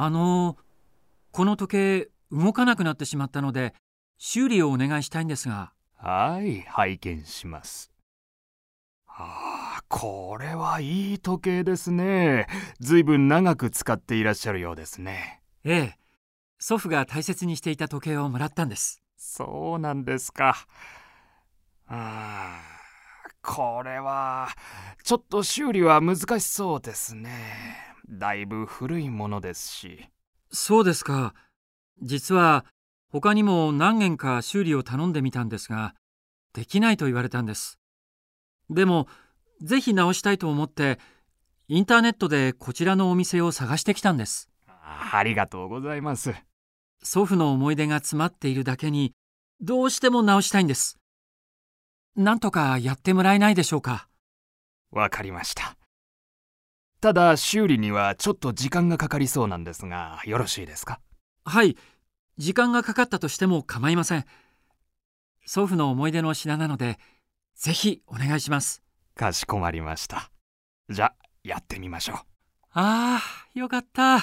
あのこの時計動かなくなってしまったので修理をお願いしたいんですが。はい拝見します。ああこれはいい時計ですね。ずいぶん長く使っていらっしゃるようですね。ええ祖父が大切にしていた時計をもらったんです。そうなんですか。ああこれはちょっと修理は難しそうですねだいぶ古いものですし。そうですか。実は他にも何件か修理を頼んでみたんですができないと言われたんです。でもぜひ直したいと思ってインターネットでこちらのお店を探してきたんです。ありがとうございます。祖父の思い出が詰まっているだけにどうしても直したいんです。なんとかやってもらえないでしょうか。わかりましたただ修理にはちょっと時間がかかりそうなんですがよろしいですか？はい。時間がかかったとしても構いません。祖父の思い出の品なのでぜひお願いします。かしこまりました。じゃやってみましょう。ああよかった